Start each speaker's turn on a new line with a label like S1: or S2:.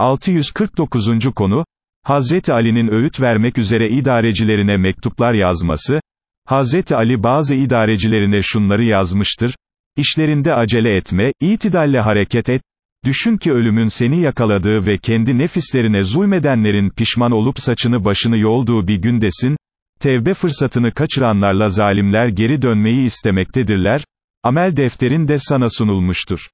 S1: 649. konu, Hazreti Ali'nin öğüt vermek üzere idarecilerine mektuplar yazması, Hazreti Ali bazı idarecilerine şunları yazmıştır, İşlerinde acele etme, itidalle hareket et, düşün ki ölümün seni yakaladığı ve kendi nefislerine zulmedenlerin pişman olup saçını başını yolduğu bir gündesin, tevbe fırsatını kaçıranlarla zalimler geri dönmeyi istemektedirler, amel defterin de sana sunulmuştur.